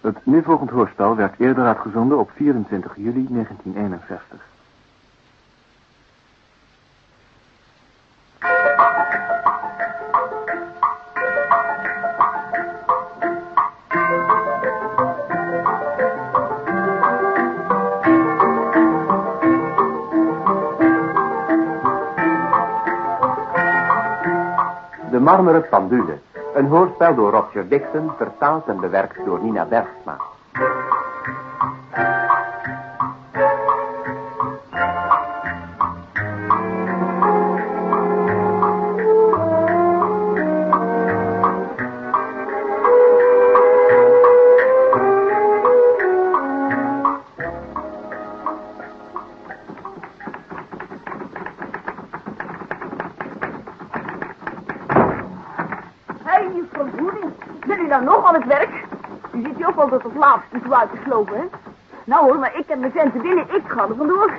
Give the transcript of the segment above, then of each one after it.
Het nu volgend hoorspel werd eerder uitgezonden op 24 juli 1961. De marmeren pendule. Een hoorspel door Roger Dixon, vertaald en bewerkt door Nina Bergsma. Ik ga er vandoor.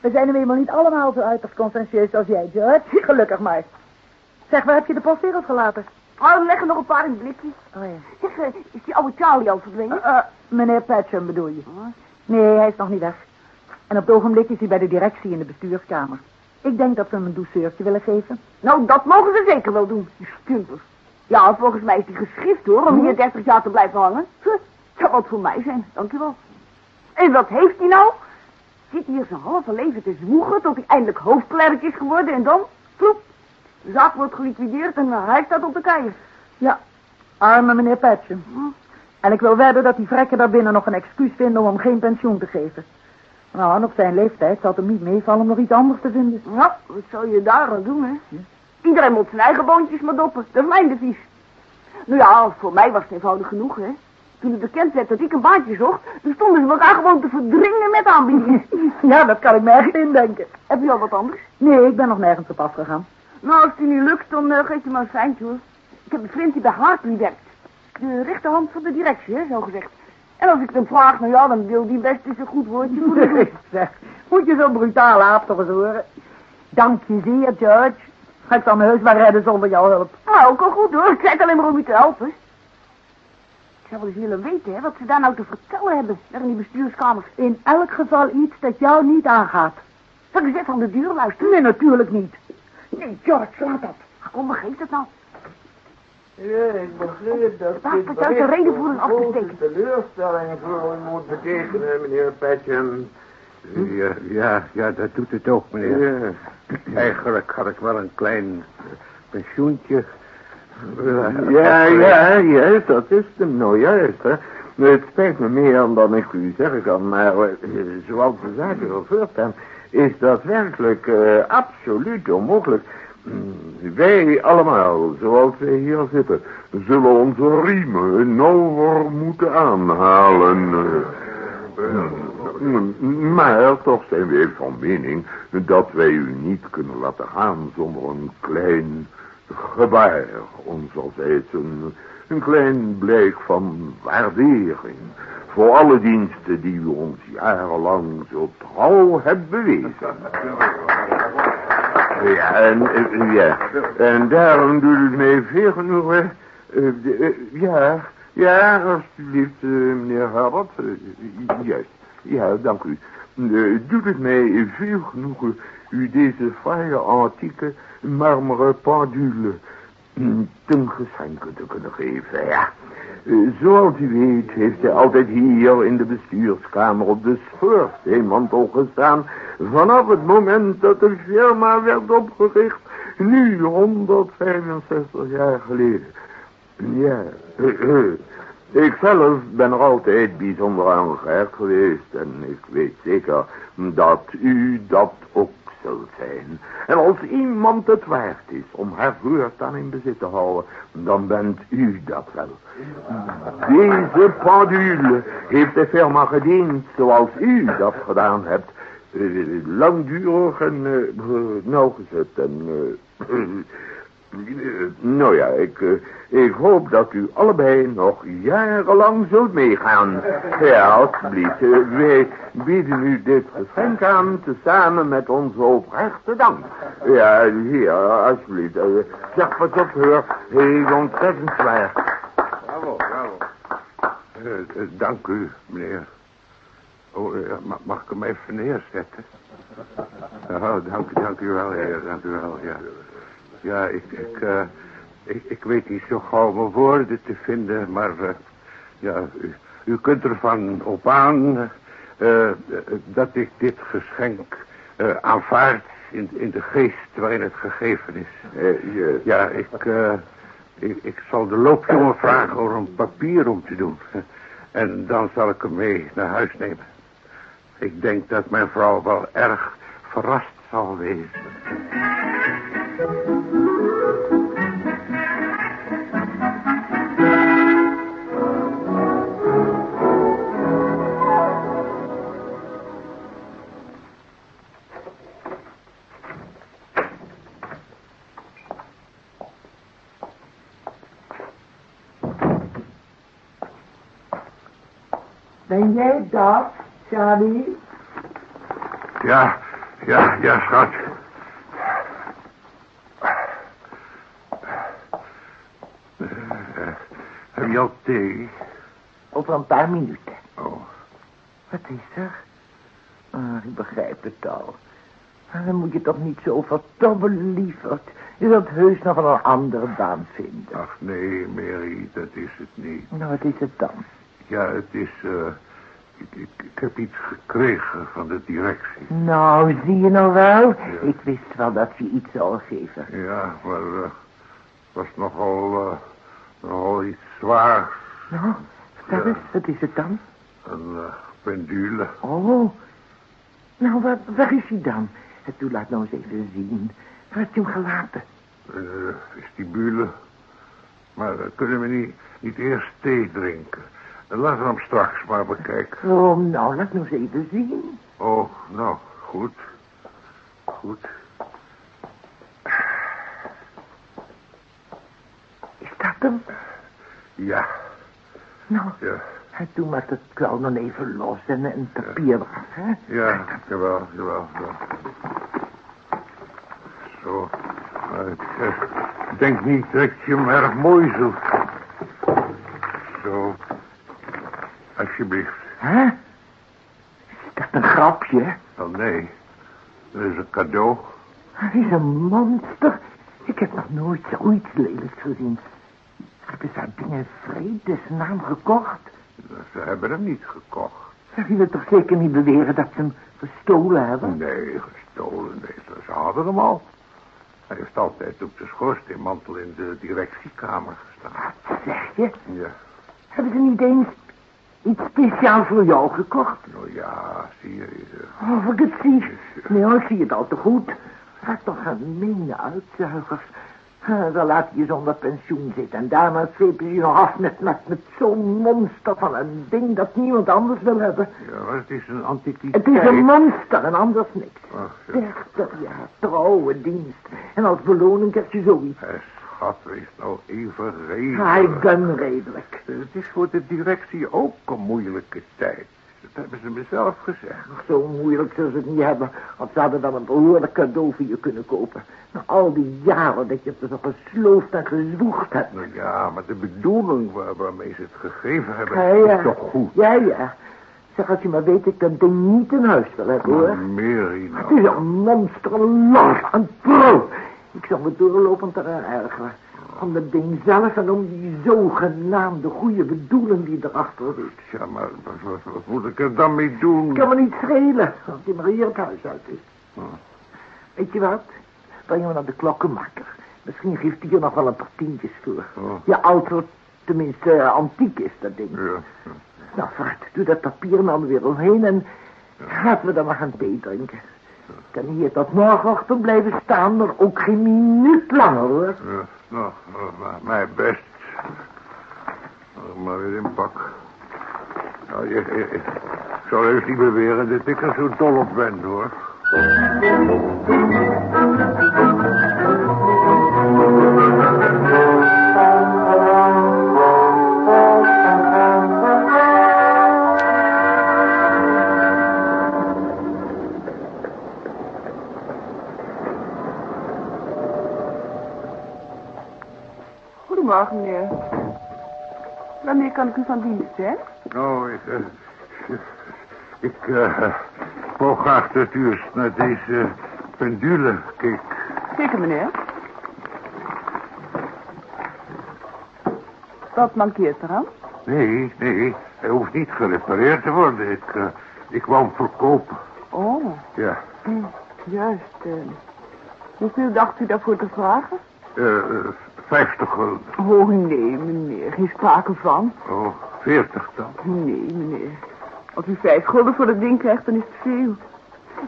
We zijn nu eenmaal niet allemaal zo uiterst conscientieus als jij, George. Gelukkig maar. Zeg, waar heb je de postwereld gelaten? Oh, er leggen nog een paar in het blikje. Oh ja. Zeg, eh, is die oude Charlie al verdwenen? Eh, meneer Patcham bedoel je? Nee, hij is nog niet weg. En op het ogenblik is hij bij de directie in de bestuurskamer. Ik denk dat we hem een douceurtje willen geven. Nou, dat mogen ze zeker wel doen, die stumpers. Ja, volgens mij is die geschikt hoor, om hier 30 jaar te blijven hangen. Huh, zou wat voor mij zijn, dankjewel. En wat heeft hij nou? Zit hier zijn halve leven te zwoegen tot hij eindelijk hoofdklerk is geworden en dan, ploep, de zaak wordt geliquideerd en hij staat op de keien. Ja, arme meneer Patcham. Hm. En ik wil wedden dat die vrekken daar binnen nog een excuus vinden om hem geen pensioen te geven. Nou, en op zijn leeftijd zal het hem niet meevallen om nog iets anders te vinden. Nou, wat zou je daar aan doen, hè? Iedereen moet zijn eigen boontjes maar doppen. Dat is mijn devies. Nou ja, voor mij was het eenvoudig genoeg, hè. Toen het bekend werd dat ik een baantje zocht, toen stonden ze elkaar gewoon te verdringen met aanbiedingen. Ja, dat kan ik me echt indenken. Heb je al wat anders? Nee, ik ben nog nergens op afgegaan. Nou, als die niet lukt, dan uh, geef je maar een seintje, hoor. Ik heb een vriend die bij Hartley werkt. De rechterhand van de directie, hè, zo gezegd. En als ik hem vraag, nou ja, dan wil die best eens een goed woordje voor zeg, moet je zo'n brutale aap toch eens horen? Dank je zeer, George. Ik zal me heus maar redden zonder jouw hulp. Nou, ook al goed, hoor. Ik zei het alleen maar om je te helpen. Ik zou wel eens willen weten, hè, wat ze daar nou te vertellen hebben, daar in die bestuurskamer. In elk geval iets dat jou niet aangaat. Zal ik eens even aan de deur luisteren? Nee, natuurlijk niet. Nee, George, laat dat. Kom, geef dat nou. Ja, ik begreep dat Waar dit jou de reden voor een af te grote teleurstelling voor u moet betekenen, meneer Patcham. Ja, ja, ja, dat doet het ook, meneer. Ja. Eigenlijk had ik wel een klein pensioentje. Ja, ja, juist, dat is hem nou juist, hè. Het spijt me meer dan ik u zeggen kan, maar eh, zoals de zaken gevoerd zijn, is dat werkelijk eh, absoluut onmogelijk. Mm, Wij allemaal, zoals wij hier zitten, zullen onze riemen nauwer moeten aanhalen. eh. Mm, Maar toch zijn wij van mening dat wij u niet kunnen laten gaan zonder een klein gebaar onzerzijds. Een, een klein blijk van waardering voor alle diensten die u ons jarenlang zo trouw hebt bewezen. Ja, en, eh, ja. en daarom doet het mij veel genoegen. ja, ja, alsjeblieft, eh, meneer Herbert. eh, juist, ja, dank u. Doet het mij veel genoegen u deze fraaie antieke marmeren pendule mm, ten geschenke te kunnen geven, ja. Eh, Zoals u weet heeft hij altijd hier in de bestuurskamer op de schoorsteenmantel gestaan. Vanaf het moment dat de firma werd opgericht, nu 165 jaar geleden. Ja, ik zelf ben er altijd bijzonder aan gehecht geweest en ik weet zeker dat u dat ook zult zijn. En als iemand het waard is om haar voortaan in bezit te houden, dan bent u dat wel. Deze pendule heeft de firma gediend zoals u dat gedaan hebt. Eh, langdurig en eh, nauwgezet en... eh, nou ja, ik, eh, ik hoop dat u allebei nog jarenlang zult meegaan. Ja, alsjeblieft. eh, wij bieden u dit geschenk aan, tezamen met onze oprechte dank. Ja, hier, alsjeblieft. eh, zeg wat op, hoor. Heel ontzettend zwaar. Bravo, bravo. Eh, eh, dank u, meneer. Oh, eh, ma- mag ik hem even neerzetten? Oh, dank, dank u wel, heer. Dank u wel, ja. Ja, ik, ik, eh, ik, ik weet niet zo gauw mijn woorden te vinden, maar... eh, ja, u, u kunt ervan op aan eh, dat ik dit geschenk aanvaard in, in de geest waarin het gegeven is. Ja, ik, ik, ik zal de loopjongen vragen om een papier om te doen. En dan zal ik hem mee naar huis nemen. Ik denk dat mijn vrouw wel erg verrast zal wezen. Ben jij dat, Charlie? Ja, ja, ja, schat. Eh, heb je al thee? Over een paar minuten. Oh, Wat is er? Ah, ik begrijp het al. Maar dan moet je toch niet zo vertobben, lieverd. Je zult heus nog wel een andere baan vinden. ach nee, Mary, dat is het niet. Nou, wat is het dan? Ja, het is, eh, ik, ik, ik heb iets gekregen van de directie. Nou, zie je nou wel? Ik wist wel dat je iets zou geven. Ja, maar eh, het was nogal, eh, nogal iets zwaars. Nou, vertel Ja. eens, wat is het dan? Een eh, pendule. Oh, nou, waar, waar is hij dan? En Toen laat nou eens even zien. Waar heb je hem gelaten? Uh, vestibule. Maar eh, kunnen we niet, niet eerst thee drinken? En laten we hem straks maar bekijken. Oh, nou, laat nou eens even zien. Oh, nou, goed. Goed. Is dat hem? Ja, Nou, ja, toen maakt het kwel dan even los en een papier was, hè? ja, jawel, jawel, jawel. Zo, maar ik eh, denk niet dat je hem erg mooi zult. Zo, alsjeblieft. Hè? Is dat een grapje? Oh nee, dat is een cadeau. Hij is een monster. Ik heb nog nooit zoiets lelijks gezien. Hebben ze dat ding in vredesnaam gekocht? Ze hebben hem niet gekocht. Je toch zeker niet beweren dat ze hem gestolen hebben? Nee, gestolen, nee, ze- ze hadden hem al. Hij heeft altijd op de schoorsteenmantel in de directiekamer gestaan. Wat zeg je? Ja, Hebben ze niet eens iets speciaal voor jou gekocht? nou ja, zie je. eh, Oh, of ik het zie. Nee, hoor, ik zie het al te goed. Gaat toch gemene uitzuigers. Dan laat je zonder pensioen zitten. En daarna slepen ze je nog af met, met, met zo'n monster van een ding dat niemand anders wil hebben. Ja, maar het is een antiquiteit. Het is een monster en anders niks. Ach, ja. 30 jaar trouwe dienst. En als beloning krijg je zoiets. Schat, wees nou even redelijk. Ik ben redelijk. Het is voor de directie ook een moeilijke tijd. Dat hebben ze mezelf gezegd. Zo moeilijk zullen ze het niet hebben. Want ze hadden dan een behoorlijk cadeau voor je kunnen kopen. Na al die jaren dat je het zo gesloofd en gezwoegd hebt. Nou ja, maar de bedoeling waar- waarmee ze het gegeven hebben Ja, ja. is toch goed. Ja, ja. Zeg, als je maar weet, ik dat ding niet in huis wil hebben, hoor. Mary, Het nou. is een monster, een pro. Ik zou me doorlopend eraan ergeren. Om dat ding zelf en om die zogenaamde goede bedoeling die erachter zit. Ja, maar wat, moet ik er dan mee doen? Kan me niet schelen, als die maar hier het huis uit is. Hm. Weet je wat? Breng hem naar de klokkenmaker. Misschien geeft hij er nog wel een paar tientjes voor. Oh. Ja, oud, of tenminste eh, antiek is dat ding. Ja, ja. Nou, vooruit, doe dat papier nou weer omheen en laten we dan maar gaan thee drinken. Ik kan hier tot morgenochtend blijven staan, maar ook geen minuut langer, hoor. Ja, nou, maar mijn best. Maar weer in pak. Nou, je, je- ik zal heus niet beweren dat ik er zo dol op ben, hoor. Wou graag dat u eens naar deze pendule keek. Zeker, meneer. Wat mankeert eraan? Nee, nee, hij hoeft niet gerepareerd te worden. Ik, eh, ik wou hem verkopen. Oh, Ja. hm, juist. eh. hoeveel dacht u daarvoor te vragen? Eh, eh, 50 gulden. Oh, nee, meneer. Geen sprake van. Oh, 40 dan. Nee, meneer. Als u vijf gulden voor dat ding krijgt, dan is het veel.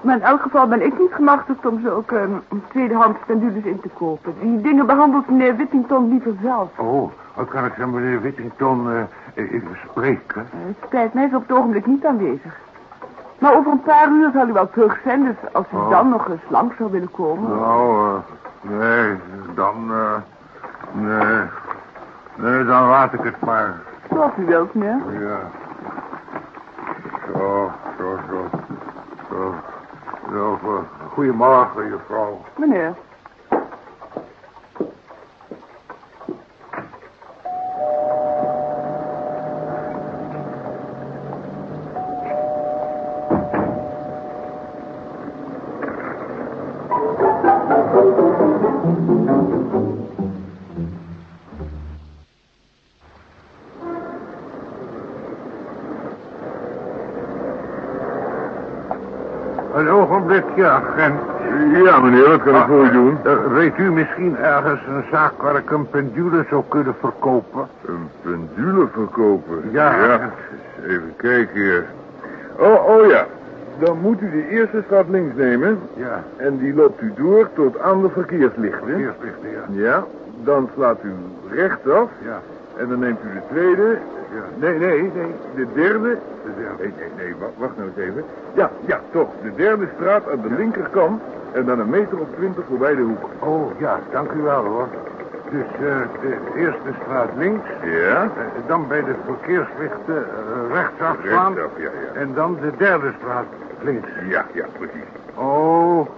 Maar in elk geval ben ik niet gemachtigd om ook um, tweedehands pendules in te kopen. Die dingen behandelt meneer Whittington liever zelf. Oh, dan kan ik dan meneer Whittington eh, even spreken. Eh, het spijt mij, is op het ogenblik niet aanwezig. Maar over een paar uur zal u wel terug zijn, dus als u Oh. dan nog eens langs zou willen komen. Nou, eh, nee, dan, eh, nee, nee, dan laat ik het maar. Zoals u wilt, meneer. Ja. Zo, zo, zo. Zo, Goedemorgen, juffrouw. Meneer. Ogenblikje, agent. Ja, meneer, wat kan ik voor u doen? Eh, weet u misschien ergens een zaak waar ik een pendule zou kunnen verkopen? Een pendule verkopen? Ja. Even kijken hier. Oh, oh ja. Dan moet u de eerste straat links nemen. Ja, En die loopt u door tot aan de verkeerslichten. verkeerslichten, ja. Ja. Dan slaat u rechtsaf. Ja, En dan neemt u de tweede. Ja. Nee, nee, nee. De derde. De derde. Nee, nee, nee. Wacht, nou eens even. Ja, ja, toch. De derde straat aan de linkerkant. En dan een meter of twintig voorbij de hoek. Oh, ja, dank u wel, hoor. Dus eh, de eerste straat links. Ja. eh, dan bij de verkeerslichten eh, rechtsaf slaan. Rechtsaf, ja, ja. En dan de derde straat links. Ja, ja, precies. Oh,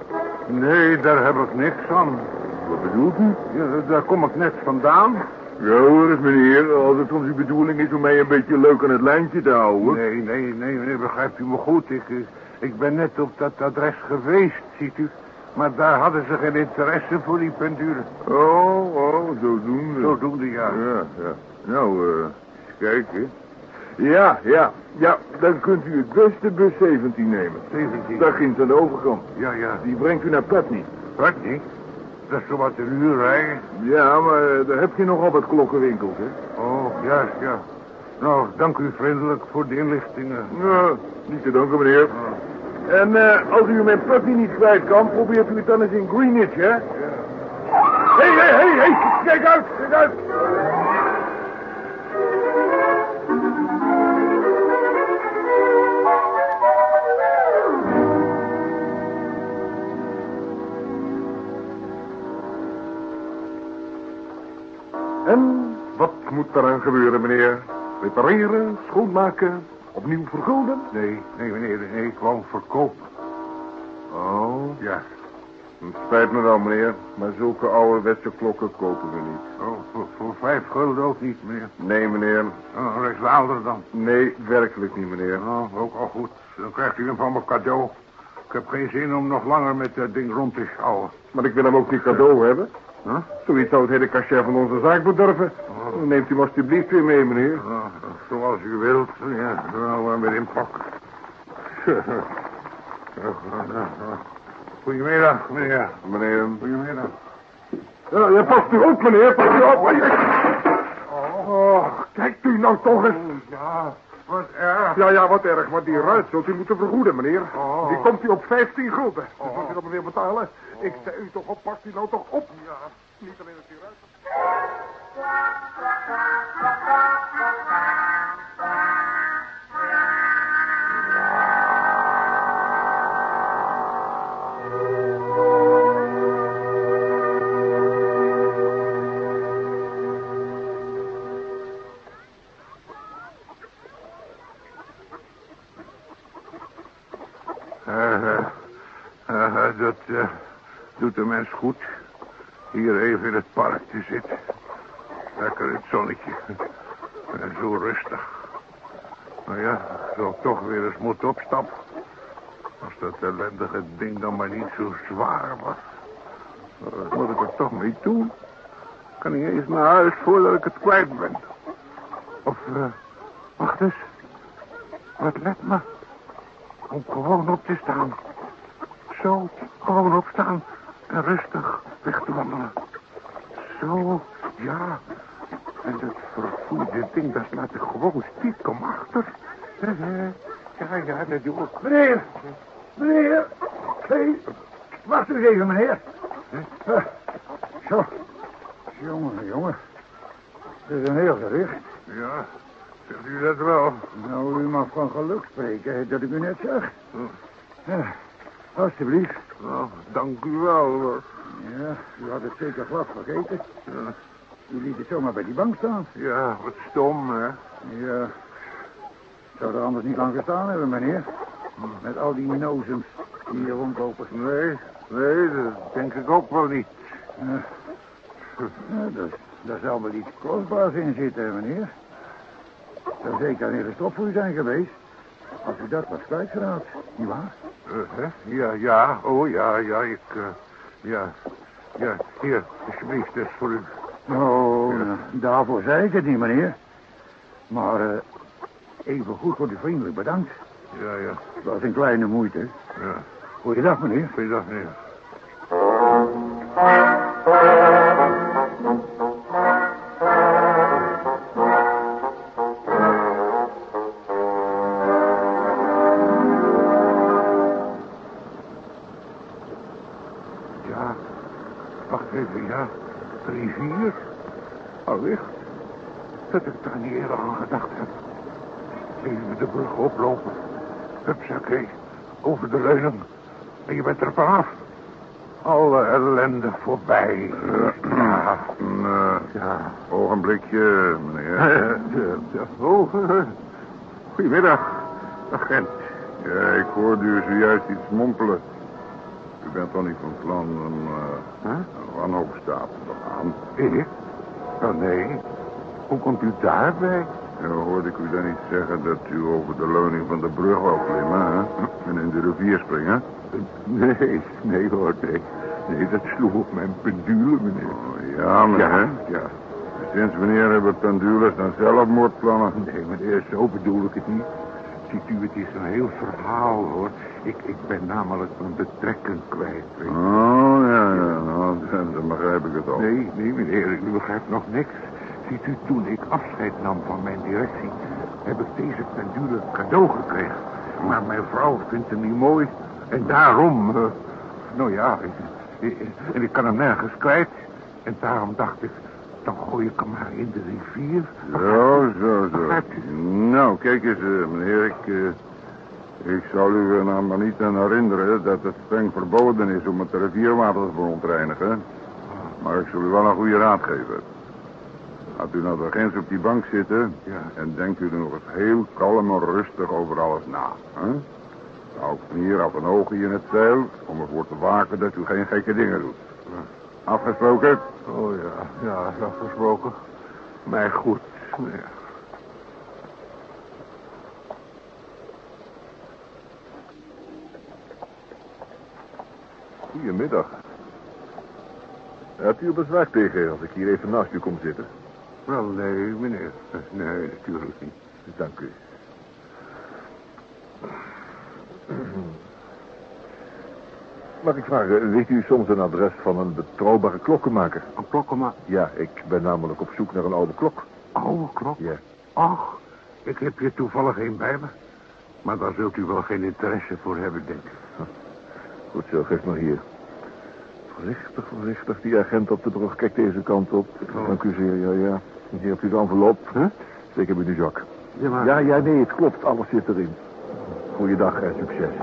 nee, daar heb ik niks aan. Wat bedoelt u? Ja, daar kom ik net vandaan. Ja hoor meneer, als het onze bedoeling is om mij een beetje leuk aan het lijntje te houden. Nee, nee, nee, nee, begrijpt u me goed. Ik, eh, ik ben net op dat adres geweest, ziet u. Maar daar hadden ze geen interesse voor die pendule. Oh, oh, zodoende. Zodoende, ja. Ja, ja. Nou, eh, eens kijken. Ja, ja, ja, dan kunt u het beste bus 17 nemen. 17. Daar ginds aan de overkant. Ja, ja. Die brengt u naar Putney. Niet? Dat is zo wat een uur rijden. Ja, maar eh, daar heb je nogal wat klokkenwinkels, hè? Oh, juist, ja. Nou, dank u vriendelijk voor de inlichtingen. Ja, niet te danken, meneer. En eh, als u mijn Putney niet kwijt kan, probeert u het dan eens in Greenwich, hè? Hé, hé, hé, hé, kijk uit, kijk uit! Moet eraan gebeuren, meneer? Repareren, schoonmaken, opnieuw vergulden? Nee, nee, meneer, nee, ik wou hem verkopen. Oh, Ja. het spijt me wel, meneer, maar zulke ouderwetse klokken kopen we niet. Oh, voor, voor vijf gulden ook niet, meneer. Nee, meneer. Oh, rechtswaalder dan. Nee, werkelijk niet, meneer. Oh, ook al goed. Dan krijgt u hem van mijn cadeau. Ik heb geen zin om nog langer met dat ding rond te schouwen. Maar ik wil hem ook niet cadeau hebben. Huh? Zoiets zou het hele cachet van onze zaak bedurven. Dan neemt u hem alstublieft weer mee, meneer. Oh, zoals u wilt. Ja, nou, met inpak. Goedemiddag, meneer. Meneer. Goedemiddag. Ja, ja, past u op, meneer. Past u op. Oh, kijkt u nou toch eens. Ja, wat erg. Ja, ja, wat erg. Maar die ruit zult u moeten vergoeden, meneer. Oh. Die komt u op 15 gulden. Dus moet u dat maar weer betalen. Ik zei u toch op, past u nou toch op. Ja. Niet alleen dat die ruit... doet de mens goed. Hier even in het park te zitten. Lekker in het zonnetje. En zo rustig. Nou ja, ik zal toch weer eens moeten opstappen. Als dat ellendige ding dan maar niet zo zwaar was. Wat moet ik er toch mee doen? Ik kan niet eens naar huis voordat ik het kwijt ben. Of, eh, wacht eens. Wat let me. Om gewoon op te staan. Zo, gewoon opstaan. En rustig weg te wandelen. Zo, ja. En dat vervoerde ding, dat laat ik gewoon stiekem achter. Ja, ja, ik. Meneer, meneer. Hé, wacht eens even, meneer. Eh, zo. Jongen, jongen. Dat is een heel gericht. Ja, zegt u dat wel? Nou, u mag van geluk spreken dat ik u net zag. Ja, alsjeblieft. Nou, dank u wel, hoor. Ja, u had het zeker glad vergeten. Ja, U liet het zomaar bij die bank staan. ja wat stom, hè? Ja. Zou er anders niet lang gestaan hebben, meneer. Met al die nozems die hier rondlopen. Nee, nee, dat denk ik ook wel niet. Ja. Ja, dat, daar zal wel iets kostbaars in zitten, meneer. Zou zeker een hele stop voor u zijn geweest. Als u dat was kwijtgeraakt, nietwaar? Eh, hè? Ja, ja, oh ja, ja, ik, eh, ja, ja, hier, alsjeblieft, dat is voor u. Oh, Ja. nou, daarvoor zei ik het niet, meneer. Maar eh, even goed voor u vriendelijk bedankt. Ja, ja, Het was een kleine moeite. ja. Goeiedag, meneer. Goeiedag, meneer. Oplopen. Hupsakee, over de leuning. En je bent er vanaf. Alle ellende voorbij. Ja. Een Ja. ogenblikje, meneer. Oh, goedemiddag, agent. Ja, ik hoorde u zojuist iets mompelen. U bent toch niet van plan een, uh, Huh? een wanhoopstaat te gaan? Ik? Oh, nee. Hoe komt u daarbij? Ja, hoorde ik u dan niet zeggen dat u over de leuning van de brug wou klimmen, hè? En in de rivier springen? Nee, nee hoor, nee. Nee, dat sloeg op mijn pendule, meneer. Oh, ja, meneer. Ja, ja. Sinds wanneer hebben pendules dan zelfmoordplannen? Nee, meneer, zo bedoel ik het niet. Ziet u, het is een heel verhaal, hoor. Ik, ik ben namelijk mijn betrekking kwijt. weet. Oh, ja, ja, nou, dan, dan begrijp ik het al. Nee, nee, meneer, u begrijpt nog niks. Ziet u, toen ik afscheid nam van mijn directie, heb ik deze pendule cadeau gekregen. Maar mijn vrouw vindt hem niet mooi. En daarom, eh, nou ja, ik, en ik kan hem nergens kwijt. En daarom dacht ik, dan gooi ik hem maar in de rivier. Zo, zo, zo. Nou, kijk eens, eh, meneer, ik, eh, ik zal u er nou maar niet aan herinneren dat het streng verboden is om het rivierwater te verontreinigen. Maar ik zal u wel een goede raad geven. Gaat u nou daar ginds op die bank zitten Ja. en denkt u er nog eens heel kalm en rustig over alles na. Hè? Hou hier af een oogje in het zeil om ervoor te waken dat u geen gekke dingen doet. Afgesproken? Oh ja, ja, afgesproken. Maar goed, meneer. Goedemiddag. Hebt u er bezwaar tegen als ik hier even naast u kom zitten? Wel, nee, meneer. Nee, natuurlijk niet. Dank u. Mag ik vragen, weet u soms een adres van een betrouwbare klokkenmaker? Een klokkenma... Ja, ik ben namelijk op zoek naar een oude klok. Oude klok? Ja. Ach, ik heb hier toevallig een bij me. Maar daar zult u wel geen interesse voor hebben, denk ik. Goed zo, geef maar hier. Voorzichtig, voorzichtig. Die agent op de brug kijkt deze kant op. Oh. Dank u zeer, ja, ja. Hier hebt u de envelop. Huh? Hem in uw zak. Ja, maar... Ja, ja, nee, het klopt. Alles zit erin. Goeiedag en succes.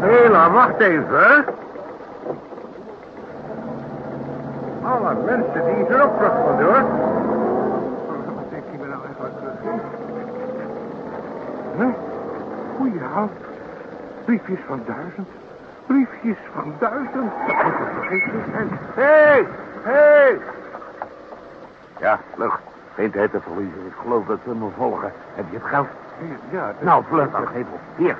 Hela, wacht even. Alle mensen die zijn vlug vandoor. Wat denk je me nou eigenlijk terug? Briefjes van duizend. Briefjes van duizend. Dat moet het vergeten niet zijn. Hé, hey, hé. Hey. Ja, vlug. Geen tijd te verliezen. Ik geloof dat ze me volgen. Heb je het geld? Ja, dat- Nou, vlug dan. Geef op. Hier.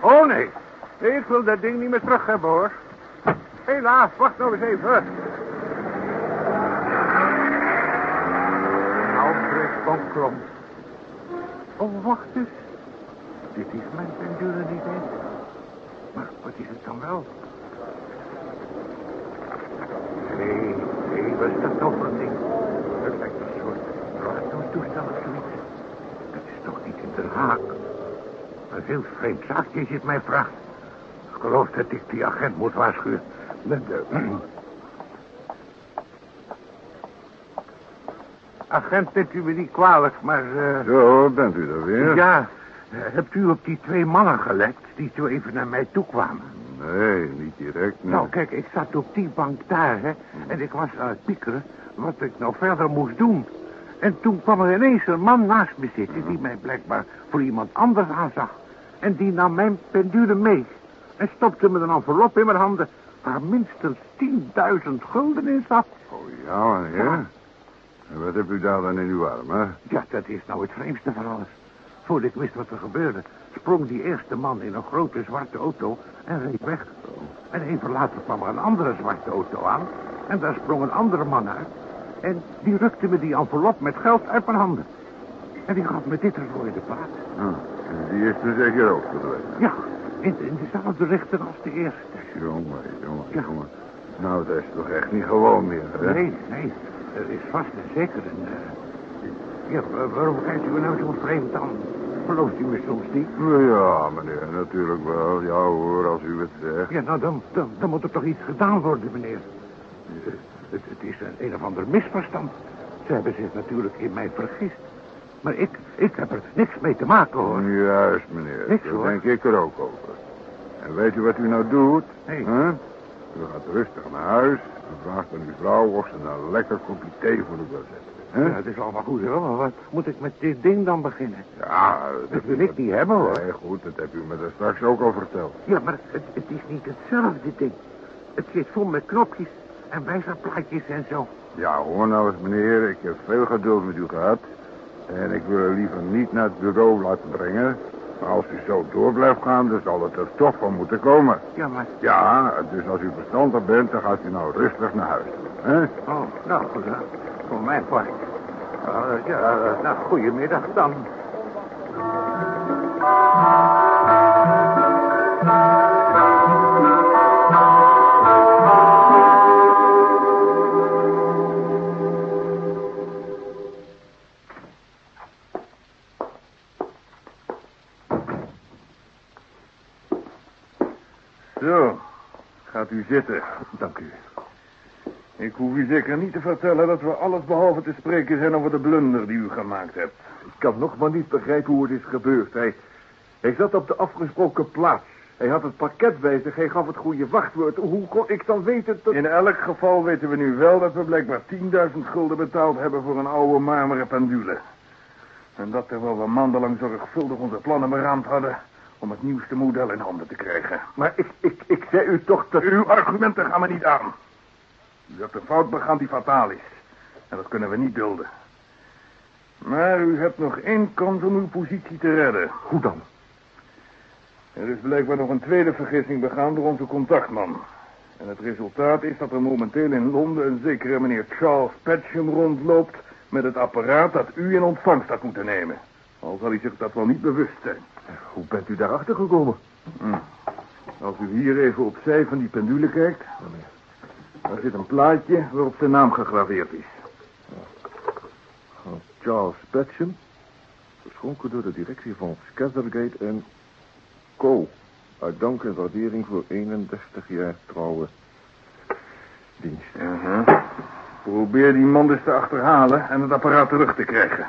Oh, nee. Ik wil dat ding niet meer terug hebben, hoor. Helaas, wacht nou eens even. Albrecht van Krom. Oh, wacht eens. Dit is mijn pendule niet eens. Maar wat is het dan wel? Nee, nee, wat is dat voor een ding? Het lijkt een soort radiotoestel of zoiets. Dat is toch niet in Den Haag? Een heel vreemd zaakje je het mij vraagt. Ik geloof dat ik die agent moet waarschuwen. Met de... Agent, neemt u me niet kwalijk, maar... eh, Zo, bent u er weer? ja, hebt u op die twee mannen gelet die zo even naar mij toe kwamen? Nee, niet direct. Nee. Nou, kijk, ik zat op die bank daar, hè. En ik was aan het piekeren wat ik nou verder moest doen. En toen kwam er ineens een man naast me zitten... die mij blijkbaar voor iemand anders aanzag. En die nam mijn pendule mee. En stopte me een envelop in mijn handen... waar minstens 10.000 gulden in zat. Oh ja, meneer. En wat hebt u daar dan in uw arm, hè? Ja, dat is nou het vreemdste van alles. Voordat ik wist wat er gebeurde, sprong die eerste man in een grote zwarte auto en reed weg. En even later kwam er een andere zwarte auto aan en daar sprong een andere man uit. En die rukte me die envelop met geld uit mijn handen. En die gaf me dit ervoor in de plaats. Ah, en die is dus zeker ook verdwenen. Ja, in, in dezelfde richting als de eerste. Jongen, jongen, Ja. jongen. Nou, dat is toch echt niet gewoon meer, hè? Nee, nee, er is vast en zeker een... eh, Ja, wa- waarom kijkt u nou zo vreemd aan? Gelooft u me soms niet? Ja, meneer, natuurlijk wel. Ja hoor, als u het zegt. Ja, nou, dan, dan, dan moet er toch iets gedaan worden, meneer. Het, het is een, een of ander misverstand. Ze hebben zich natuurlijk in mij vergist. Maar ik, ik heb er niks mee te maken, hoor. Juist, meneer. Niks, Daar hoor. denk ik er ook over. En weet u wat u nou doet? Nee. Huh? U gaat rustig naar huis en vraagt aan uw vrouw of ze een lekker kopje thee voor u wil zetten. Ja, het is allemaal goed, hoor. Maar wat moet ik met dit ding dan beginnen? Ja, Dat wil ik niet hebben, hoor. Nee, goed, dat heb u me daar straks ook al verteld. Ja, maar het, het is niet hetzelfde ding. Het zit vol met knopjes en wijzerplaatjes en zo. Ja, hoor nou eens, meneer. Ik heb veel geduld met u gehad. En ik wil u liever niet naar het bureau laten brengen. Maar als u zo door blijft gaan, dan zal het er toch van moeten komen. Ja, maar... Ja, dus als u verstandig bent, dan gaat u nou rustig naar huis. Hè? Oh, nou goed, hè. Voor mijn part. Uh, ja, nou, goedemiddag dan. Zo, gaat u zitten. Dank u. Ik hoef u zeker niet te vertellen dat we alles behalve te spreken zijn over de blunder die u gemaakt hebt. Ik kan nog maar niet begrijpen hoe het is gebeurd. Hij, hij zat op de afgesproken plaats. Hij had het pakket bij zich. Hij gaf het goede wachtwoord. Hoe kon ik dan weten dat... In elk geval weten we nu wel dat we blijkbaar 10.000 gulden betaald hebben voor een oude marmeren pendule. En dat terwijl we maandenlang zorgvuldig onze plannen beraamd hadden om het nieuwste model in handen te krijgen. Maar ik, ik, ik zei u toch dat... Uw argumenten gaan me niet aan. U hebt een fout begaan die fataal is. En dat kunnen we niet dulden. Maar u hebt nog één kans om uw positie te redden. Hoe dan? Er is blijkbaar nog een tweede vergissing begaan door onze contactman. En het resultaat is dat er momenteel in Londen een zekere meneer Charles Patcham rondloopt... met het apparaat dat u in ontvangst had moeten nemen. Al zal hij zich dat wel niet bewust zijn. Hoe bent u daarachter gekomen? Hm. Als u hier even opzij van die pendule kijkt... daar zit een plaatje waarop zijn naam gegraveerd is. Charles Patcham. Geschonken door de directie van Scattergate en Co. Uit dank en waardering voor 31 jaar trouwe dienst. Uh-huh. Probeer die man dus te achterhalen en het apparaat terug te krijgen.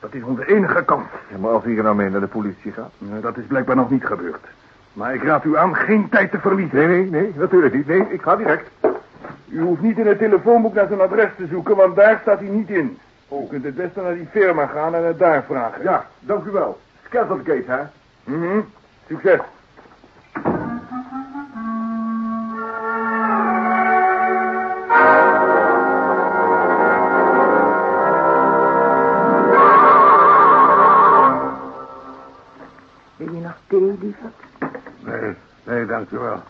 Dat is onze enige kans. Ja, maar als u hier nou mee naar de politie gaat? Nou, Dat is blijkbaar nog niet gebeurd. Maar ik raad u aan geen tijd te verliezen. Nee, nee, nee, natuurlijk niet. Nee, ik ga direct. U hoeft niet in het telefoonboek naar zijn adres te zoeken, want daar staat hij niet in. U kunt het beste naar die firma gaan en het daar vragen. Ja, dank u wel. Scattergate, hè? Mhm. Succes. Wil je nog thee, lieverd? Nee, nee, dank u wel.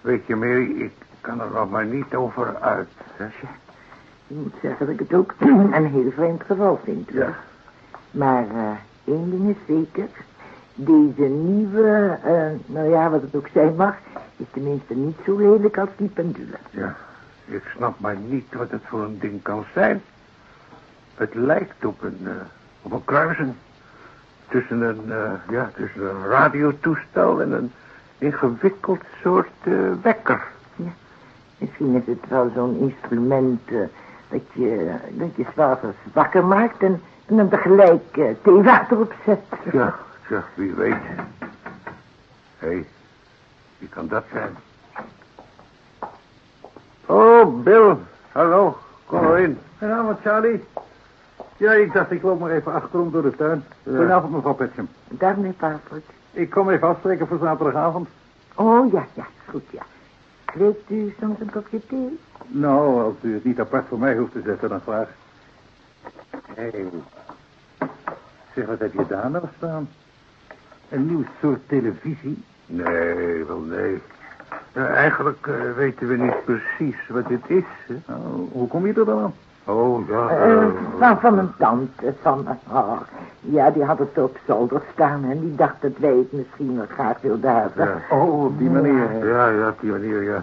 Weet je, Mary, ik kan er nog maar niet over uit. Hè? Je moet zeggen dat ik het ook een heel vreemd geval vind. hoor. Ja. Maar eh, één ding is zeker. Deze nieuwe, eh, nou ja, wat het ook zijn mag, is tenminste niet zo lelijk als die pendule. Ja, ik snap maar niet wat het voor een ding kan zijn. Het lijkt op een, eh, op een kruising. Tussen een, eh, ja, tussen een radiotoestel en een ingewikkeld soort eh, wekker. Misschien is het wel zo'n instrument eh, dat je, dat je s'avonds wakker maakt en, en dan tegelijk eh, theewater opzet. Ja, ja, wie weet. Hé, hey, wie kan dat zijn? Oh, Bill. Hallo, kom erin. Goedenavond, Charlie. Ja, ik dacht ik loop maar even achterom door de tuin. Goedenavond, mevrouw Petschem. Dag, meneer Patrick. Ik kom even afspreken voor zaterdagavond. Oh, ja, ja, goed, ja. Kreeg u soms een kopje thee? Nou, als u het niet apart voor mij hoeft te zetten, dan graag. Hé. Zeg, wat heb je daar nou staan? Een nieuw soort televisie? Nee, wel nee. Ja, eigenlijk eh, weten we niet precies wat dit is. Hè? Oh, hoe kom je er dan aan? Oh, ja. Eh, van, van een tante, van... Oh, ja, die had het op zolder staan en die dacht dat wij het misschien wel graag wilden hebben. Ja. Oh, op die manier. ja, ja, op die manier, ja.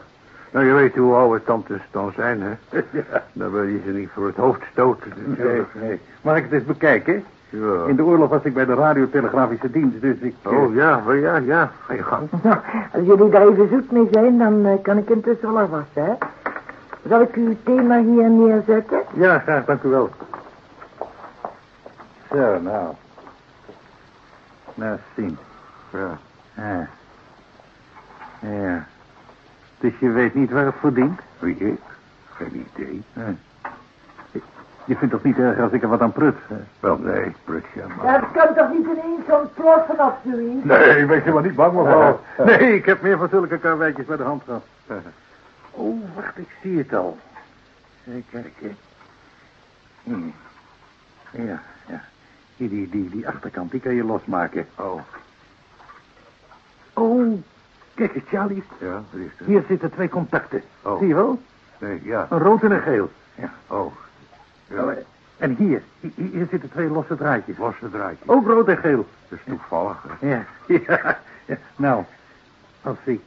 Nou, je weet hoe oude tantes dan zijn, hè? Ja. Dan wil je ze niet voor het hoofd stoten. Nee, nee. Mag ik het eens bekijken? Ja. In de oorlog was ik bij de radiotelegrafische dienst, dus ik... Oh, ja, ja, ja. Ga je gang. Nou, als jullie daar even zoet mee zijn, dan kan ik intussen wel afwassen, hè? Zal ik uw thema hier neerzetten? Ja, graag, dank u wel. Zo, nou. Nou, zien. Ja. Ja. Ja. Dus je weet niet waar het voor dient? Wie ik? Geen idee. Nee. Je vindt toch niet erg als ik er wat aan prut? hè? Wel, nee, Britje, maar... Ja, het kan toch niet ineens zo'n ploffen op zoiets? Nee, wees je maar niet bang, mevrouw. Nee, ik heb meer van zulke karweitjes bij de hand gehad. Oh, wacht, ik zie het al. Even kijken. Hm. Ja, ja. Hier, die, die, die achterkant, die kan je losmaken. Oh, Oh, kijk eens, Charlie. ja, wat is het? Hier zitten twee contacten. Oh. Zie je wel? Nee, ja. Een rood en een geel. Ja. Oh, ja. En hier, hier, zitten twee losse draadjes. Losse draadje. Ook rood en geel. Dat is toevallig, hè? Ja, ja, ja. Nou, als ik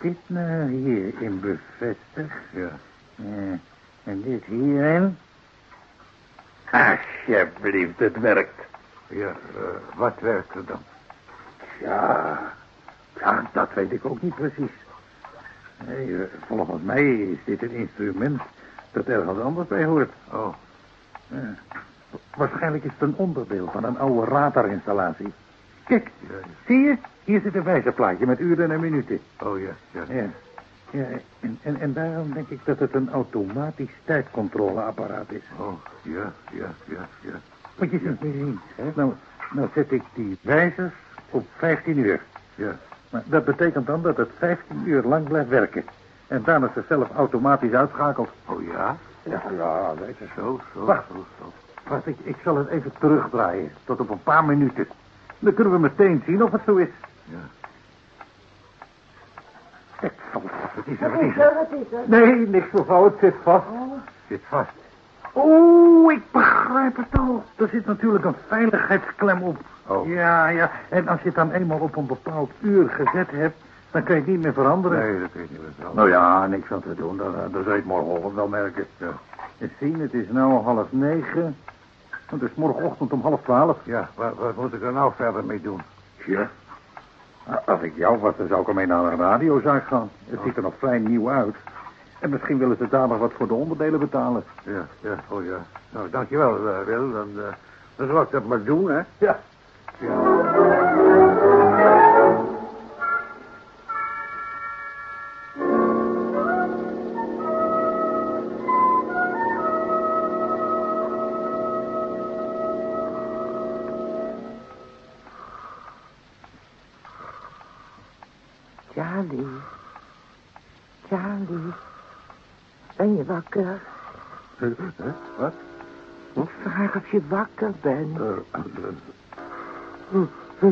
dit nou hierin bevestig... Ja. Ja, en dit hierin... Alsjeblieft, het werkt. Ja, eh, wat werkt er dan? Ja, ja, dat weet ik ook niet precies. Nee, eh, volgens mij is dit een instrument dat ergens anders bij hoort. Oh. Waarschijnlijk is het een onderdeel van een oude radarinstallatie. Kijk, ja, ja. zie je? Hier zit een wijzerplaatje met uren en minuten. Oh, ja, ja. Ja, ja en, en, en daarom denk ik dat het een automatisch tijdcontroleapparaat is. Oh, ja, ja, ja, ja. Moet je eens meer zien. Hè? Nou, nou zet ik die wijzers op 15 uur. Ja. Maar dat betekent dan dat het 15 uur lang blijft werken. En daarna zichzelf automatisch uitschakelt. Oh, ja? Ja, ja, weet je. Zo, zo, Wacht. zo, zo. Wacht, ik, ik zal het even terugdraaien. Tot op een paar minuten. Dan kunnen we meteen zien of het zo is. Ja. Kijk, wat is er, Wat is is er? er, wat is er? Nee, niks mevrouw, het zit vast. Zit vast. Oeh, ik begrijp het al. Er zit natuurlijk een veiligheidsklem op. Oh. Ja, ja. En als je het dan eenmaal op een bepaald uur gezet hebt, dan kan je het niet meer veranderen. Nee, dat weet ik niet wel. Nou ja, niks aan te doen. Dan, dan zul je het morgenochtend wel merken. Ja. En zien, het is nu half negen. Het is morgenochtend om half twaalf. Ja, wat, wat moet ik er nou verder mee doen? Ja. Als ik jou was, dan zou ik ermee naar een radiozaak gaan. Het ziet er nog vrij nieuw uit. En misschien willen ze daar nog wat voor de onderdelen betalen. Ja, ja, oh ja. Nou, dankjewel, uh, Wil. Dan, eh, dan zal ik dat maar doen, hè. Ja. Charlie. Wakker? Huh? Wat? Ik vraag of je wakker bent. Eh, eh, eh,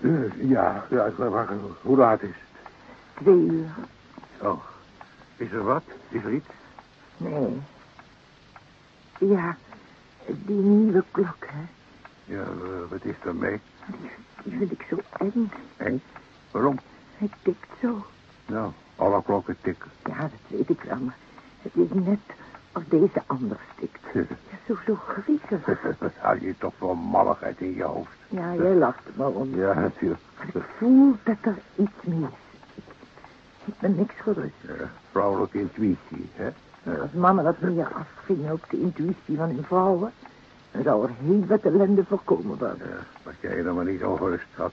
eh, ja, ja, ik ben wakker. Hoe laat is het? Twee uur. Oh, is er wat? Is er iets? Nee. Ja, die nieuwe klok, hè. Ja, eh, wat is er mee? Die, die vind ik zo eng. Eng? Waarom? Hij tikt zo. Nou, alle klokken tikken. Ja, dat weet ik wel, maar het is net of deze anders tikt. Ja, zo, zo griezelig. Wat haal je toch voor malligheid in je hoofd? Ja, jij lacht er maar om. Ja, natuurlijk. Ik voel dat er iets mis is. Ik ben niks gerust. Ja, vrouwelijke intuïtie, hè? Als mannen wat meer afgingen op de intuïtie van hun vrouwen... dan zou er heel wat ellende voorkomen worden. Ja, als jij maar niet ongerust had.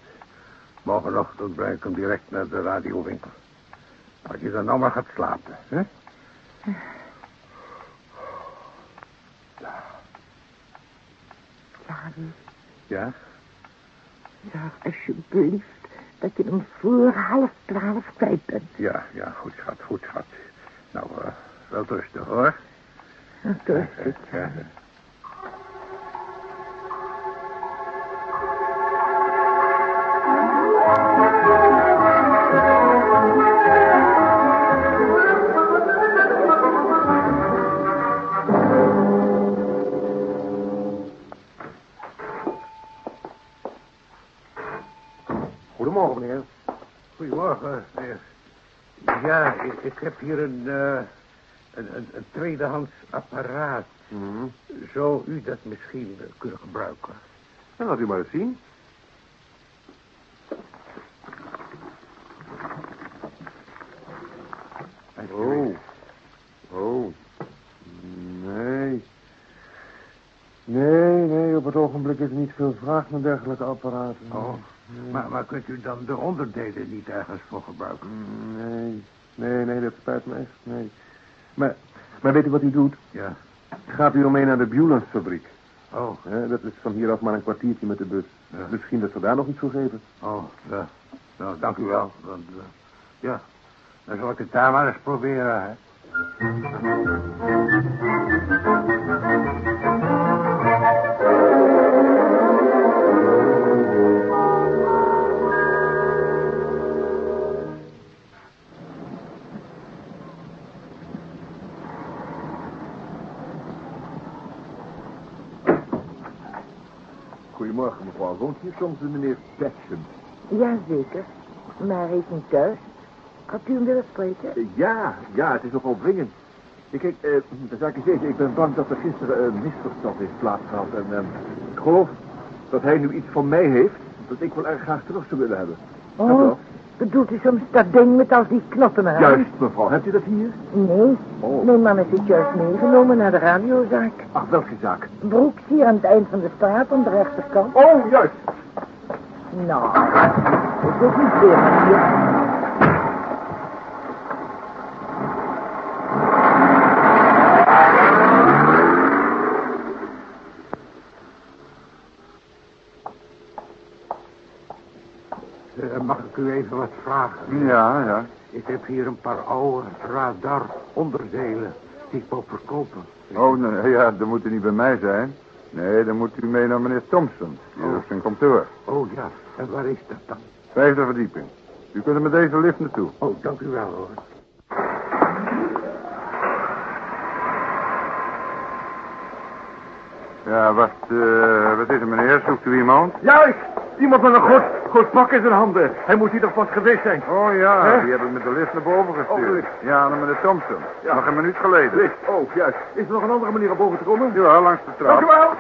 Morgenochtend breng ik hem direct naar de radiowinkel. Als je dan nou maar gaat slapen, hè? Charlie, Ja? zorg alsjeblieft dat je hem voor half twaalf kwijt bent. Ja, ja, goed schat, goed schat. Nou, eh, wel rustig, hoor. Dat is het. Ja. Ik, heb hier een, eh, een, een, een tweedehands apparaat. Mhm. Zou u dat misschien eh, kunnen gebruiken? En laat u maar eens zien. Oh. Oh. Nee. Nee, nee, op het ogenblik is er niet veel vraag naar dergelijke apparaten. Oh, maar, maar kunt u dan de onderdelen niet ergens voor gebruiken? Nee, nee, nee, dat spijt me echt, nee. Maar, maar weet u wat u doet? Ja. Gaat u ermee naar de Bulens fabriek. Oh, Hè, dat is van hieraf maar een kwartiertje met de bus. Ja. Misschien dat ze daar nog iets voor geven. oh, ja. Nou, dank u wel. Want, eh, ja, dan zal ik het daar maar eens proberen, hè. Goedemorgen, mevrouw. Woont hier soms de meneer Patchen? Jazeker, maar hij is niet thuis. Had u hem willen spreken? Eh, Ja, ja, het is nogal dringend. Ik, kijk, eh, de zaak is deze. Ik ben bang dat er gisteren een misverstand heeft plaatsgehad. En eh, ik geloof dat hij nu iets van mij heeft dat ik wel erg graag terug zou willen hebben. Oh. Bedoelt u soms dat ding met al die knoppen eraan? Juist, mevrouw. Hebt u dat hier? Nee, Oh. mijn man heeft het juist meegenomen naar de radiozaak. Ach, welke zaak? Broeks hier aan het eind van de straat aan de rechterkant. Oh, juist. Nou, dat is niet weer van hier. Eh, mag ik u even wat vragen? Ja, ja. Ik heb hier een paar oude radar-onderdelen die ik wil verkopen. Oh, nee, ja, dat moet u niet bij mij zijn. Nee, dan moet u mee naar meneer Thompson. Hier Oh. op zijn kantoor. Oh ja, en waar is dat dan? Vijfde verdieping. U kunt er met deze lift naartoe. Oh, dank u wel hoor. Ja, wat, eh, wat is er, meneer? Zoekt u iemand? Juist. Iemand met een goed, goed pak in zijn handen. Hij moet hier toch pas geweest zijn. Oh ja, die hebben met de lift naar boven Oh, gestuurd. lift. ja, naar meneer Thompson. Ja. Nog een minuut geleden. Licht. Oh, juist. Is er nog een andere manier om boven te komen? Ja, langs de Dank u trap. wel.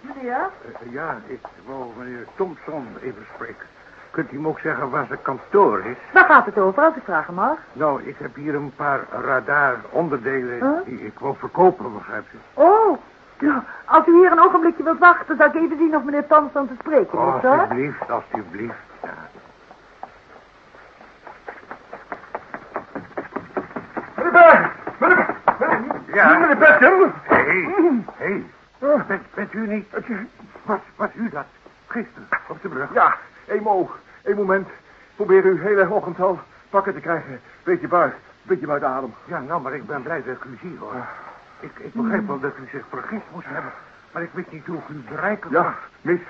Meneer. Eh, ja, ik wou meneer Thompson even spreken. Kunt u me ook zeggen waar zijn kantoor is? Waar gaat het over, als ik vragen mag? Nou, ik heb hier een paar radar-onderdelen Huh? die ik wil verkopen, begrijpt u? Oh, ja, als u hier een ogenblikje wilt wachten, zou ik even zien of meneer Thompson te spreken is, hoor. alsjeblieft, alsjeblieft. Ja. Meneer Berg. Meneer, meneer, Ja. Meneer Petjen. Hé, hé. Bent, bent u niet... Was, was u dat? Gisteren, op de brug? Ja, Emo. Eén moment. Probeer u hele ochtend al pakken te krijgen. Beetje buik. Beetje buiten adem. Ja, nou, maar ik ben blij dat ik u zie, hoor. Ik, ik begrijp wel dat u zich vergist moest hebben. Maar ik wist niet hoe ik u bereiken kon. Ja, mis.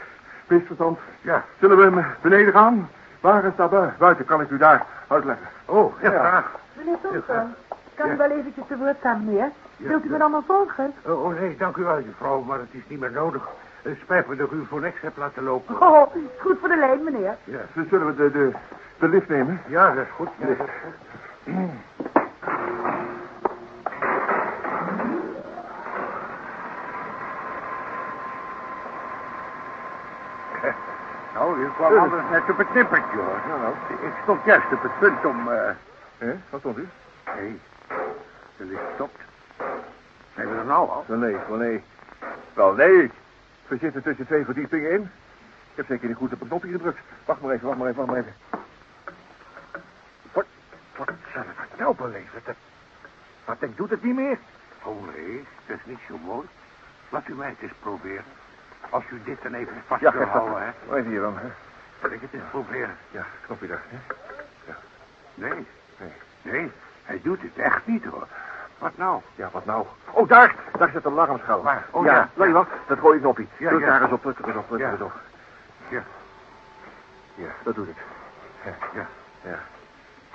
Misverstand. Ja. Zullen we hem beneden gaan? Waar is daar bui- buiten? Kan ik u daar uitleggen? Oh, heel Ja. graag. Meneer Thompson, kan Ja. u wel eventjes te woord staan, meneer? Wilt u me dan maar volgen? Oh, oh, nee, dank u wel, mevrouw, maar het is niet meer nodig. Het spijt me dat ik u voor niks heb laten lopen. Oh, goed voor de lijn, meneer. Ja, Zullen we de, de, de lift nemen? ja dat is goed. Ja, dat is goed. Nou, u kwam anders net op het nippertje, hoor. Nou, nou. Ik stond juist op het punt om... eh Hé, wat stond u? Nee, de lift stopt. Zijn we er nou al? Wel nee, wel nee. Wel nee. We zitten tussen twee verdiepingen in. Ik heb zeker niet goed op het knopje gedrukt. Wacht maar even, wacht maar even, wacht maar even. Wat, wat zal het nou beleven? Dat, wat, ik doe het niet meer. Oh nee, dat is niet zo mooi. Laat u mij het eens proberen. Als u dit dan even vast Ja, wil houden, hè. Is hier dan? Hè? Zal ik het eens proberen? Ja, knopje daar. Hè? Nee, Nee. nee, hij doet het echt niet, hoor. Wat nou? Ja, wat nou? Oh, daar! Daar zit een alarmschel. Waar? Oh, ja. ja. Weet je wat? Dat gooi ik knopje. Ja, druk ja. daar eens op, druk er eens op, druk Ja. er eens op. Ja. Ja, dat doet het. Ja. Ja. Ja.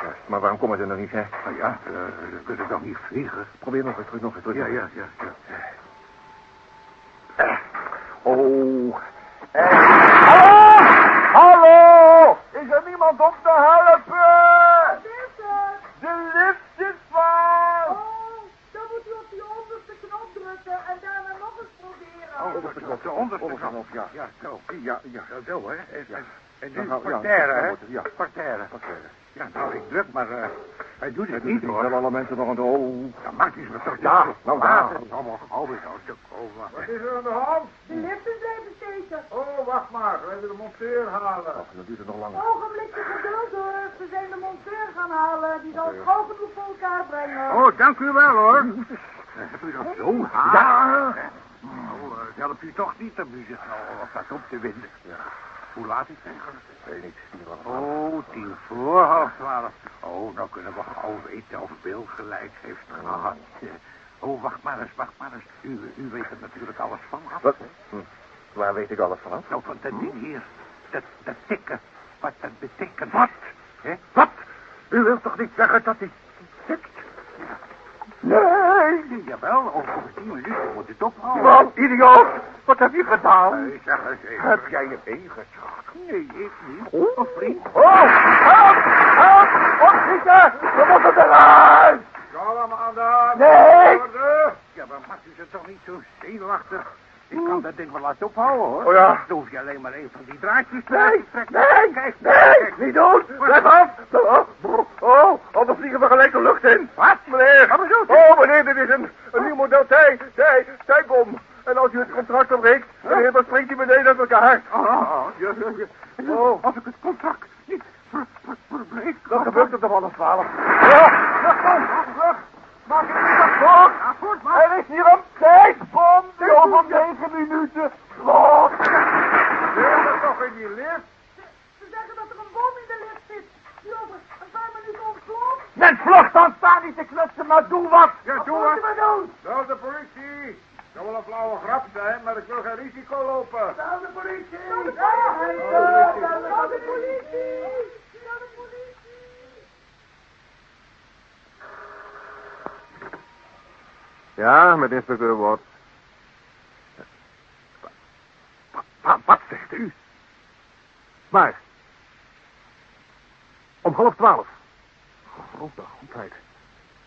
ja. Maar waarom komen ze nog niet, hè? Nou ja, eh, we kunnen toch niet vliegen? Probeer nog eens, druk nog eens, druk Ja, ja, ja, ja. Eh. Oh. Eh. Hallo! Hallo! Is er niemand om te helpen? De lift zit vast! Oh, dan moet u op die onderste knop drukken en daarna nog eens proberen. Oh, de, knop, ja. Ja, zo. Ja, ja. Zo, zo, hè. En, en, nu parterre, hè. ja. Parterre. Parterre. Ja, nou, ik druk, maar eh, hij doet het niet, niet hoor. wel alle mensen nog aan de... Oh. Ja, maakt iets me toch Ja, nou, ja. Het is allemaal weer zo te komen. Wat is er aan de hand? De lift is blijven steken. Oh, wacht maar. We hebben de monteur halen. Ach, dat duurt het nog langer. Ogenblikje geduld hoor. Ze zijn de monteur gaan halen. Die zal het gauw genoeg voor elkaar brengen. Oh, dank u wel, hoor. Heb u dat zo haast? Ja. Helpt u toch niet om u zich nou of dat op te winden. Ja. Hoe laat is het eigenlijk? Weet niet. Oh, tien voor half twaalf. Oh, nou kunnen we gauw weten of Bill gelijk heeft gehad. Eh, Oh, wacht maar eens, wacht maar eens. U, u weet er natuurlijk alles van af. Wat? Hm. Waar weet ik alles vanaf? Nou, van dat ding hier. Dat, dat tikken. Wat dat betekent. Wat? Hè? Wat? U wilt toch niet zeggen dat hij tikt? Nee. Jawel, over tien minuten moet het ophouden. Man, idioot! Wat heb je gedaan? Eh, zeg eens even. Heb jij je been getrapt? Nee, ik niet. Oh. Of vriend. Oh! Help! Help! Opschieten! We moeten eruit! Kalm aan de Nee! Ja, maar maakt u ze toch niet zo zenuwachtig? Ik kan dat ding wel laten ophouden, hoor. Oh ja. Dan hoef je alleen maar een van die draadjes te Nee! trekken. Nee! Kijk, Nee! kijk. Niet doen! Blijf af! Blijf af! Oh, anders vliegen we gelijk de lucht in. Wat? Meneer! Wat bedoelt u? Oh, meneer, dit is een, een nieuw model tij, tij, tijbom. En als u het contract verbreekt, meneer, dan springt hij beneden uit elkaar. Oh, oh, ja, ja, ja. Oh. Als ik het contract niet ver, ver, verbreek... Dat gebeurt het toch alles, twaalf. Ja, vlug, kom, vlug. Maak het niet kapot. Ja, goed, maar... Er is hier een tijdbom die over negen minuten vlot. Zit er toch in die lift? Ze zeggen dat er een bom in de lift zit. Die over een paar minuten ontploft. Met vlug dan sta niet te kletsen, maar doe wat. Ja, doe Wat moeten wat. we doen? Dat is de politie. Dat zal wel een flauwe grap zijn, maar ik wil geen risico lopen. Bel de politie. Bel de politie. Bel de politie. Bel de politie. Met inspecteur Watt. Wat, wat zegt u? Maar. Om half twaalf. Grote goedheid.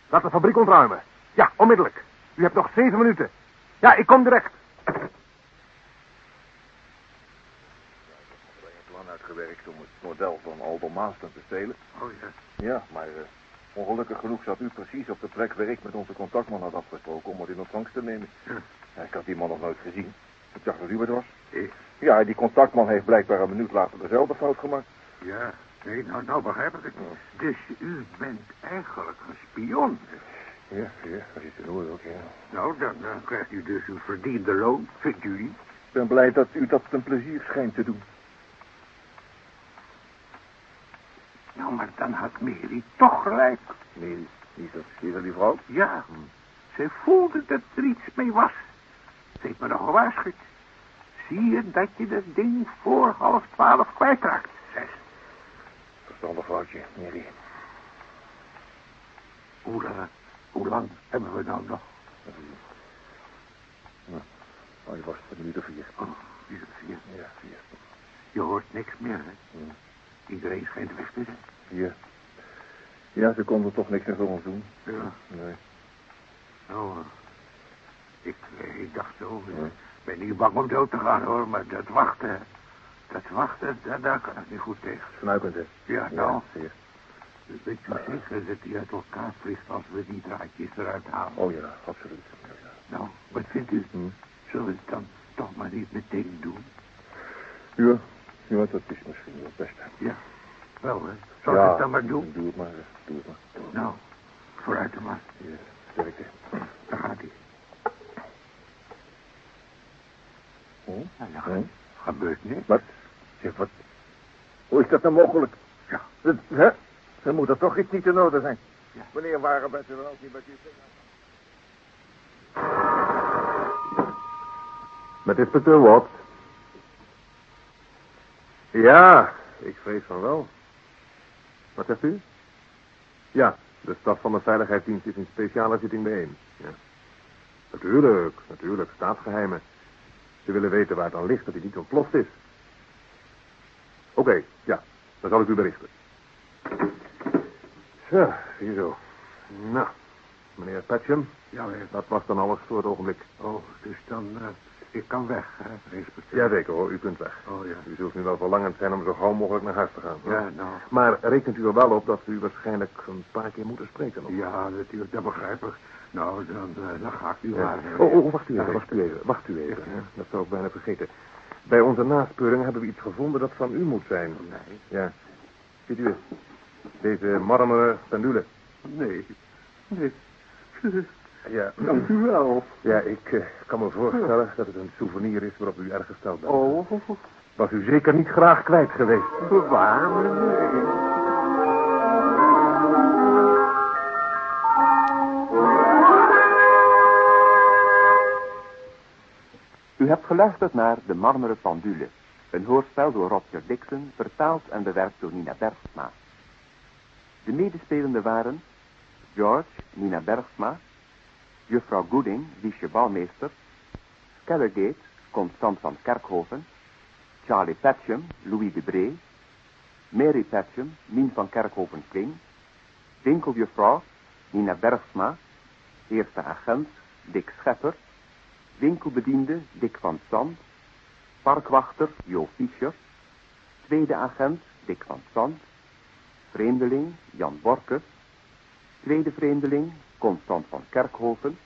Laat de fabriek ontruimen. Ja, onmiddellijk. U hebt nog zeven minuten. Ja, ik kom direct. plan uitgewerkt om het model van Aldo Maaston te stelen. Oh, ja. Ja, maar eh, ongelukkig genoeg zat u precies op de plek waar ik met onze contactman had afgesproken om het in ontvangst te nemen. Ja, ik had die man nog nooit gezien. Ik dacht dat u het was. Ik? Ja, die contactman heeft blijkbaar een minuut later dezelfde fout gemaakt. Ja, nee, nou, nou begrijp ik het. Dus u bent eigenlijk een spion. Ja, ja, dat is orde ook, ja. Nou, dan, dan krijgt u dus uw verdiende loon, vindt u niet? Ik ben blij dat u dat een plezier schijnt te doen. Nou, maar dan had Mary toch gelijk. Nee, is dat, die vrouw? Ja, ze voelde dat er iets mee was. Ze heeft me nog gewaarschuwd. Zie je dat je dat ding voor half twaalf kwijtraakt, zei ze. Verstandig foutje, Mary. Hoe, lang- hoe lang hebben we nou nog? Oh, je was een minuut of vier. Oh, is het vier? Ja, vier. Je hoort niks meer, hè? Iedereen schijnt weg te zijn. Vier. Ja, ze konden toch niks meer voor ons doen. Ja. Nee. Nou, eh, ik, eh, ik dacht zo. Ik ben niet bang om dood te gaan, hoor. Maar dat wachten, dat wachten, daar, daar kan ik niet goed tegen. Vanuit hè? Ja, nou, zeer. weet u zeker dat hij uit elkaar vliegt als we die draadjes eruit halen? Oh ja, absoluut. Ja, ja. Nou, wat vindt u? Hm. Zullen we het dan toch maar niet meteen doen? Ja, ja, dat is misschien wel het beste. Ja, wel, hè. Zal ja, ik het dan maar doen? Doe het maar, doe het maar. Nou, vooruit dan maar. Ja, sterkte. Daar gaat hij. Hm? Nou, ja, Hm? gebeurt niks. Wat? Zeg, wat? Hoe is dat nou mogelijk? Ja. Dat, hè? Er moet er toch iets niet in orde zijn. Ja. Wanneer waren bent u dan ook niet met uw Met inspecteur Watts. Ja, ik vrees van wel. Wat zegt u? Ja, de staf van de veiligheidsdienst is in speciale zitting bijeen. Ja. Natuurlijk, natuurlijk, staatsgeheimen. Ze willen weten waar het dan ligt dat hij niet ontploft is. Oké, ja, dan zal ik u berichten. Zo, ziezo. Nou, meneer Patcham, Ja, hè. dat was dan alles voor het ogenblik. Oh, dus dan, eh, ik kan weg, hè, inspecteur. Jazeker hoor, u kunt weg. Oh, ja. U zult nu wel verlangend zijn om zo gauw mogelijk naar huis te gaan. hoor. Ja, nou. Maar rekent u er wel op dat we u waarschijnlijk een paar keer moeten spreken nog? Ja, natuurlijk, dat begrijp ik. Nou, dan, eh, dan ga ik u Ja. maar. hè. Oh, oh, wacht u even, wacht u even, wacht u even. Ja. Dat zou ik bijna vergeten. Bij onze naspeuring hebben we iets gevonden dat van u moet zijn. Nee, Ja. Ziet u eens. Deze marmeren pendule. nee, nee. Ja. Dank u wel. Ja, ik eh, kan me voorstellen dat het een souvenir is waarop u erg gesteld bent. Oh, Was u zeker niet graag kwijt geweest? bewaar me, nee. U hebt geluisterd naar De Marmeren Pendule. Een hoorspel door Roger Dixon, vertaald en bewerkt door Nina Bergsma. De medespelenden waren George, Nina Bergsma, juffrouw Gooding, Wiesje Bouwmeester, Skellergate, Constant van Kerkhoven, Charlie Patcham, Louis de Bree, Mary Patcham, Mien van Kerkhoven-King, winkeljuffrouw, Nina Bergsma, eerste agent, Dick Schepper, winkelbediende, Dick van Zand, parkwachter, Jo Fischer, tweede agent, Dick van Zand, vreemdeling, Jan Borkes, tweede vreemdeling, Constant van Kerkhoven,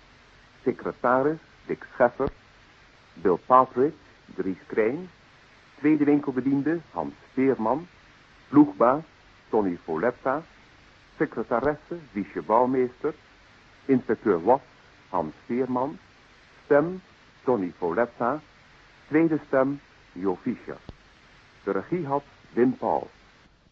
secretaris, Dick Scheffer, Bill Patrick, Dries Krijn, tweede winkelbediende, Hans Veerman, ploegbaas, Tony Foletta, secretaresse, Wiesje Bouwmeester, inspecteur Watt, Hans Veerman, stem, Tony Foletta, tweede stem, Jo Fischer. De regie had Wim Paul.